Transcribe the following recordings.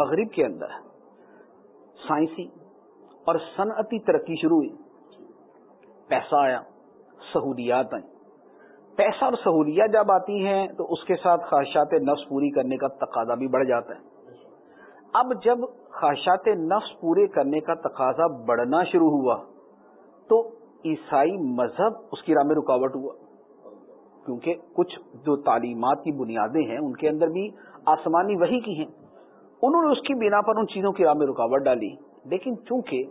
مغرب کے اندر سائنسی اور صنعتی ترقی شروع ہوئی۔ پیسہ آیا، سہولیات آئیں۔ پیسہ اور سہولیات جب آتی ہیں تو اس کے ساتھ خواہشات نفس پوری کرنے کا تقاضا بھی بڑھ جاتا ہے۔ اب جب خواہشات نفس پورے کرنے کا تقاضا بڑھنا شروع ہوا تو عیسائی مذہب اس کی راہ میں رکاوٹ ہوا۔ کیونکہ کچھ جو تعلیمات کی بنیادیں ہیں، ان کے اندر بھی آسمانی وہی کی ہیں۔ انہوں نے اس کی بنا پر ان چیزوں کی راہ میں رکاوٹ ڈالی۔ لیکن چونکہ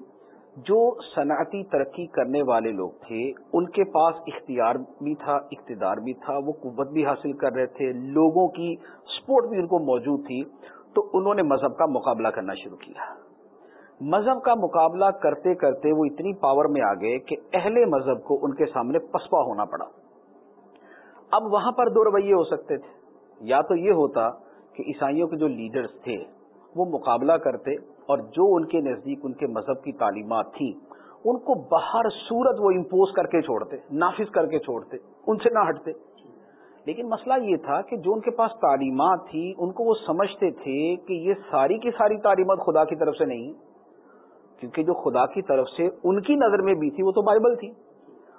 جو صنعتی ترقی کرنے والے لوگ تھے، ان کے پاس اختیار بھی تھا، اقتدار بھی تھا، وہ قوت بھی حاصل کر رہے تھے، لوگوں کی سپورٹ بھی ان کو موجود تھی، تو انہوں نے مذہب کا مقابلہ کرنا شروع کیا۔ مذہب کا مقابلہ کرتے کرتے وہ اتنی پاور میں آ گئے کہ اہل مذہب کو ان کے سامنے پسپا ہونا پڑا۔ اب وہاں پر دو رویے ہو سکتے تھے۔ یا تو یہ ہوتا کہ عیسائیوں کے جو لیڈرز تھے وہ مقابلہ کرتے اور جو ان کے نزدیک ان کے مذہب کی تعلیمات تھیں، ان کو باہر صورت وہ امپوز کر کے چھوڑتے، نافذ کر کے چھوڑتے، ان سے نہ ہٹتے۔ لیکن مسئلہ یہ تھا کہ جو ان کے پاس تعلیمات تھی ان کو وہ سمجھتے تھے کہ یہ ساری کی ساری تعلیمات خدا کی طرف سے نہیں، کیونکہ جو خدا کی طرف سے ان کی نظر میں بھی تھی، وہ تو بائبل تھی۔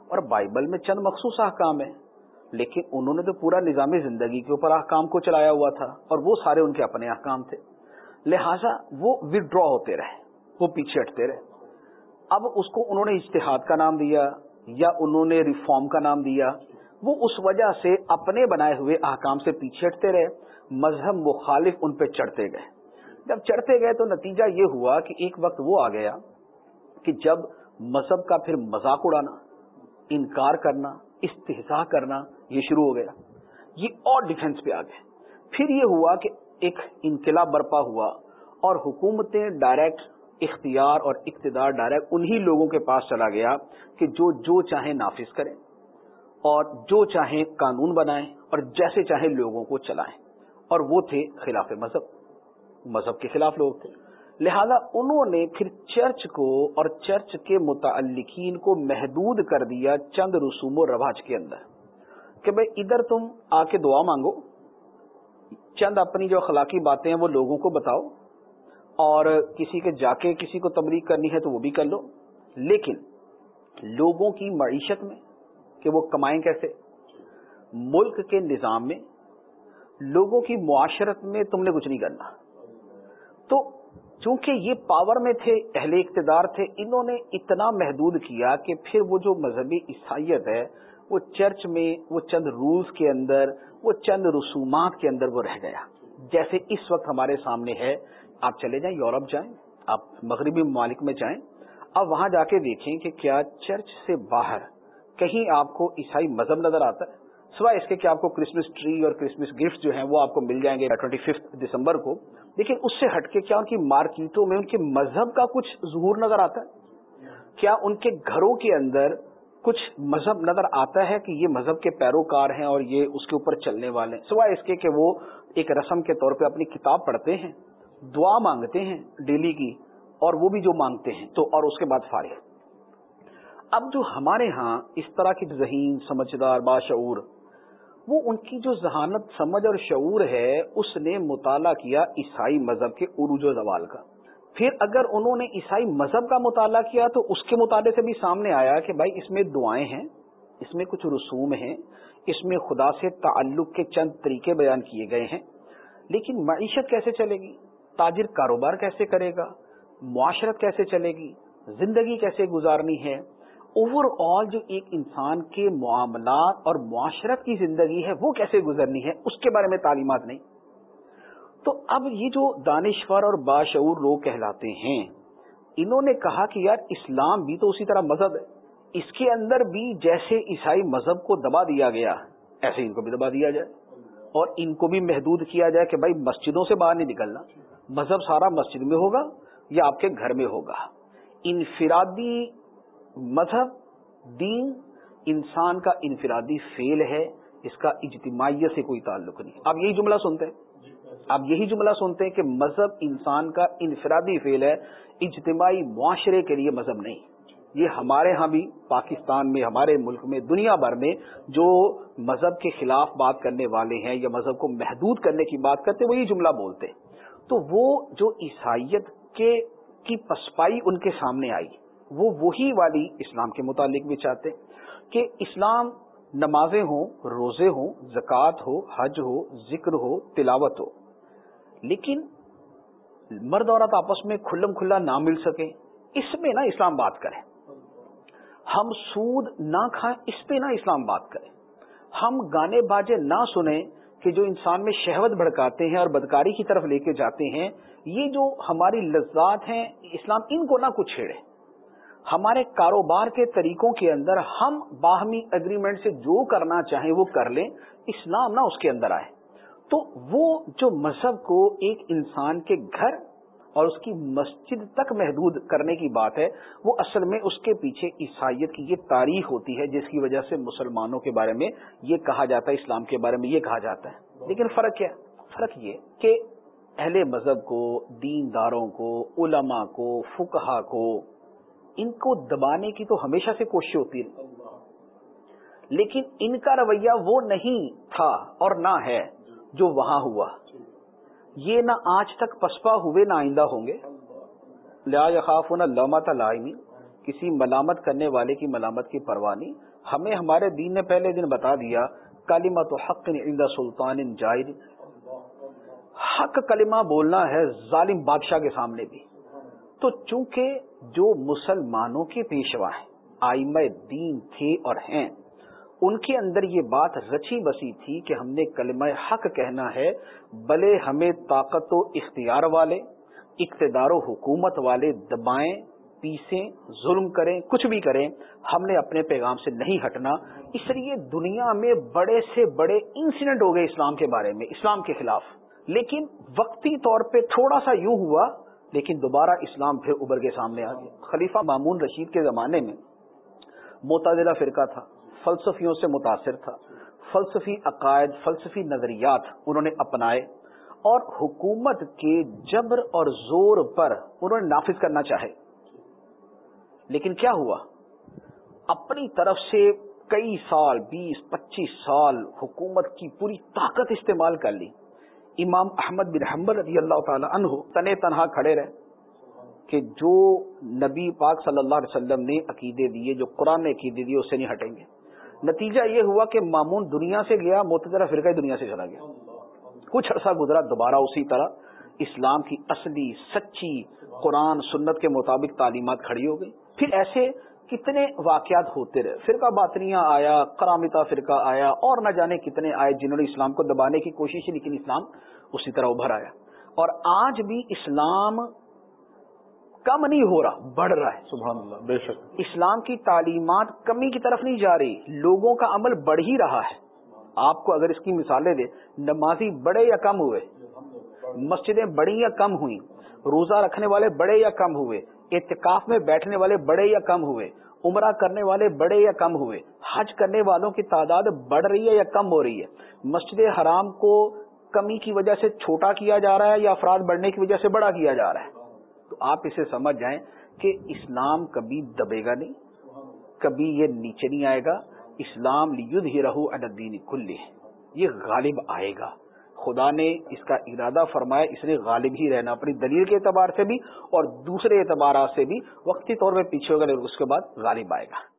اور بائبل میں چند مخصوص احکام ہیں، لیکن انہوں نے تو پورا نظام زندگی کے اوپر احکام کو چلایا ہوا تھا، اور وہ سارے ان کے اپنے احکام تھے۔ لہذا وہ ودرا ہوتے رہے، وہ پیچھے ہٹتے رہے۔ اب اس کو انہوں نے اشتہاد کا نام دیا یا انہوں نے ریفارم کا نام دیا، وہ اس وجہ سے اپنے بنائے ہوئے احکام سے پیچھے ہٹتے رہے، مذہب مخالف ان پہ چڑھتے گئے۔ جب چڑھتے گئے تو نتیجہ یہ ہوا کہ ایک وقت وہ آ گیا کہ جب مذہب کا پھر مذاق اڑانا، انکار کرنا استحصا کرنا یہ شروع ہو گیا۔ یہ اور ڈیفنس پہ آ گئے۔ پھر یہ ہوا کہ ایک انقلاب برپا ہوا اور حکومتیں ڈائریکٹ اختیار اور اقتدار ڈائریکٹ انہی لوگوں کے پاس چلا گیا کہ جو جو چاہیں نافذ کریں اور جو چاہیں قانون بنائیں اور جیسے چاہیں لوگوں کو چلائیں اور وہ تھے خلاف مذہب۔ مذہب کے خلاف لوگ تھے۔ لہذا انہوں نے پھر چرچ کو اور چرچ کے متعلقین کو محدود کر دیا چند رسوم و رواج کے اندر کہ بھائی ادھر تم آ کے دعا مانگو چند اپنی جو اخلاقی باتیں ہیں، وہ لوگوں کو بتاؤ اور کسی کے جا کے کسی کو تبلیغ کرنی ہے تو وہ بھی کر لو۔ لیکن لوگوں کی معیشت میں کہ وہ کمائیں کیسے؟ ملک کے نظام میں لوگوں کی معاشرت میں تم نے کچھ نہیں کرنا۔ تو چونکہ یہ پاور میں تھے، اہل اقتدار تھے، انہوں نے اتنا محدود کیا کہ پھر وہ جو مذہبی عیسائیت ہے وہ چرچ میں وہ چند رولز کے اندر وہ چند رسومات کے اندر وہ رہ گیا۔ جیسے اس وقت ہمارے سامنے ہے، آپ چلے جائیں، یورپ جائیں، آپ مغربی ممالک میں جائیں اب وہاں جا کے دیکھیں کہ کیا چرچ سے باہر کہیں آپ کو عیسائی مذہب نظر آتا ہے۔ سوائے اس کے کہ آپ کو کرسمس ٹری اور کرسمس گفٹ جو ہیں وہ آپ کو مل جائیں گے ٹوئنٹی ففتھ دسمبر کو۔ لیکن اس سے ہٹ کے کیا ان کی مارکیٹوں میں ان کے مذہب کا کچھ ظہور نظر آتا ہے؟ کیا ان کے گھروں کے اندر کچھ مذہب نظر آتا ہے کہ یہ مذہب کے پیروکار ہیں اور یہ اس کے اوپر چلنے والے ہیں۔ سوائے اس کے کہ وہ ایک رسم کے طور پہ اپنی کتاب پڑھتے ہیں، دعا مانگتے ہیں ڈیلی کی اور وہ بھی جو مانگتے ہیں۔ تو اور اس کے بعد فارغ۔ اب جو ہمارے ہاں اس طرح کی ذہین، سمجھدار، باشعور، وہ ان کی جو ذہانت، سمجھ اور شعور ہے، اس نے مطالعہ کیا عیسائی مذہب کے عروج و زوال کا۔ پھر اگر انہوں نے عیسائی مذہب کا مطالعہ کیا تو اس کے مطالعے سے بھی سامنے آیا کہ بھائی اس میں دعائیں ہیں، اس میں کچھ رسوم ہیں، اس میں خدا سے تعلق کے چند طریقے بیان کیے گئے ہیں۔ لیکن معیشت کیسے چلے گی؟ تاجر کاروبار کیسے کرے گا؟ معاشرت کیسے چلے گی؟ زندگی کیسے گزارنی ہے؟ اوور آل جو ایک انسان کے معاملات اور معاشرت کی زندگی ہے وہ کیسے گزرنی ہے؟ اس کے بارے میں تعلیمات نہیں۔ تو اب یہ جو دانشور اور باشعور لوگ کہلاتے ہیں، انہوں نے کہا کہ یار اسلام بھی تو اسی طرح مذہب ہے۔ اس کے اندر بھی جیسے عیسائی مذہب کو دبا دیا گیا، ایسے ان کو بھی دبا دیا جائے۔ اور ان کو بھی محدود کیا جائے کہ بھائی مسجدوں سے باہر نہیں نکلنا، مذہب سارا مسجد میں ہوگا یا آپ کے گھر میں ہوگا۔ انفرادی مذہب، دین، انسان کا انفرادی فیل ہے، اس کا اجتماعیت سے کوئی تعلق نہیں۔ آپ یہی جملہ سنتے ہیں۔ آپ یہی جملہ سنتے ہیں کہ مذہب انسان کا انفرادی فیل ہے، اجتماعی معاشرے کے لیے مذہب نہیں۔ یہ ہمارے ہاں بھی، پاکستان میں، ہمارے ملک میں، دنیا بھر میں جو مذہب کے خلاف بات کرنے والے ہیں یا مذہب کو محدود کرنے کی بات کرتے وہ یہ جملہ بولتے تو وہ جو عیسائیت کے، کی پسپائی ان کے سامنے آئی، وہ وہی والی اسلام کے متعلق بھی چاہتے کہ اسلام نمازیں ہوں، روزے ہوں، زکوٰۃ ہو، حج ہو، ذکر ہو، تلاوت ہو۔ لیکن مرد عورت آپس میں کھلم کھلا نہ مل سکے، اس میں نہ اسلام بات کرے۔ ہم سود نہ کھائیں، اس پہ نہ اسلام بات کرے۔ ہم گانے باجے نہ سنیں کہ جو انسان میں شہوت بھڑکاتے ہیں اور بدکاری کی طرف لے کے جاتے ہیں، یہ جو ہماری لذات ہیں، اسلام ان کو نہ کچھ چھیڑے۔ ہمارے کاروبار کے طریقوں کے اندر ہم باہمی اگریمنٹ سے جو کرنا چاہیں وہ کر لیں، اسلام نہ اس کے اندر آئے۔ تو وہ جو مذہب کو ایک انسان کے گھر اور اس کی مسجد تک محدود کرنے کی بات ہے، وہ اصل میں اس کے پیچھے عیسائیت کی یہ تاریخ ہوتی ہے، جس کی وجہ سے مسلمانوں کے بارے میں یہ کہا جاتا ہے، اسلام کے بارے میں یہ کہا جاتا ہے۔ لیکن فرق کیا؟ فرق یہ کہ اہل مذہب کو، دینداروں کو، علماء کو فکہ کو، ان کو دبانے کی تو ہمیشہ سے کوشش ہوتی ہے۔ لیکن ان کا رویہ وہ نہیں تھا اور نہ ہے۔ جو وہاں ہوا۔ یہ نہ آج تک پسپا ہوئے نہ آئندہ ہوں گے۔ لیا خاف نہ لامت لائمی، کسی ملامت کرنے والے کی ملامت کی پروانی ہمیں ہمارے دین نے پہلے دن بتا دیا کالیمت حق عند سلطان جائر حق کلمہ بولنا ہے ظالم بادشاہ کے سامنے بھی۔ تو چونکہ جو مسلمانوں کے پیشوا ہیں آئم دین تھے اور ہیں ان کے اندر یہ بات رچی بسی تھی کہ ہم نے کلمہ حق کہنا ہے، بلے ہمیں طاقت و اختیار والے، اقتدار و حکومت والے دبائیں، پیسیں، ظلم کریں، کچھ بھی کریں، ہم نے اپنے پیغام سے نہیں ہٹنا۔ اس لیے دنیا میں بڑے سے بڑے انسیڈنٹ ہو گئے اسلام کے بارے میں، اسلام کے خلاف۔ لیکن وقتی طور پہ تھوڑا سا یوں ہوا، لیکن دوبارہ اسلام پھر ابھر کے سامنے آ گیا۔ خلیفہ مامون رشید کے زمانے میں متدلہ فرقہ تھا۔ فلسفیوں سے متاثر تھا۔ فلسفی عقائد، فلسفی نظریات انہوں نے اپنائے اور حکومت کے جبر اور زور پر انہوں نے نافذ کرنا چاہے۔ لیکن کیا ہوا؟ اپنی طرف سے کئی سال، بیس، پچیس سال حکومت کی پوری طاقت استعمال کر لی۔ امام احمد بن حمبر رضی اللہ تعالی عنہ تنے تنہا کھڑے رہے کہ جو نبی پاک صلی اللہ علیہ وسلم نے عقیدے دیے، جو قرآن نے عقیدے دیے اس سے نہیں ہٹیں گے۔ نتیجہ یہ ہوا کہ مامون دنیا سے گیا موترا فرقہ دنیا سے چلا گیا۔ کچھ عرصہ گزرا دوبارہ اسی طرح اسلام کی اصلی، سچی قرآن، سنت کے مطابق تعلیمات کھڑی ہو گئی۔ پھر ایسے کتنے واقعات ہوتے رہے۔ فرقہ باطنیاں آیا کرامتا فرقہ آیا، اور نہ جانے کتنے آئے جنہوں نے اسلام کو دبانے کی کوشش کی، لیکن اسلام اسی طرح ابھر آیا۔ اور آج بھی اسلام کم نہیں ہو رہا بڑھ رہا ہے۔ سبحان اللہ بے شک۔ اسلام کی تعلیمات کمی کی طرف نہیں جا رہی لوگوں کا عمل بڑھ ہی رہا ہے۔ آپ کو اگر اس کی مثالیں دے نمازی بڑے یا کم ہوئے؟ مسجدیں بڑی یا کم ہوئی روزہ رکھنے والے بڑے یا کم ہوئے؟ اعتکاف میں بیٹھنے والے بڑے یا کم ہوئے؟ عمرہ کرنے والے بڑے یا کم ہوئے؟ حج کرنے والوں کی تعداد بڑھ رہی ہے یا کم ہو رہی ہے؟ مسجد حرام کو کمی کی وجہ سے چھوٹا کیا جا رہا ہے یا افراد بڑھنے کی وجہ سے بڑا کیا جا رہا ہے؟ تو آپ اسے سمجھ جائیں کہ اسلام کبھی دبے گا نہیں، کبھی یہ نیچے نہیں آئے گا۔ اسلام ید ہی رہو الدین کل یہ غالب آئے گا۔ خدا نے اس کا ارادہ فرمایا، اس نے غالب ہی رہنا، اپنی دلیل کے اعتبار سے بھی اور دوسرے اعتبارات سے بھی۔ وقتی طور پہ پیچھے ہوگا اس کے بعد غالب آئے گا۔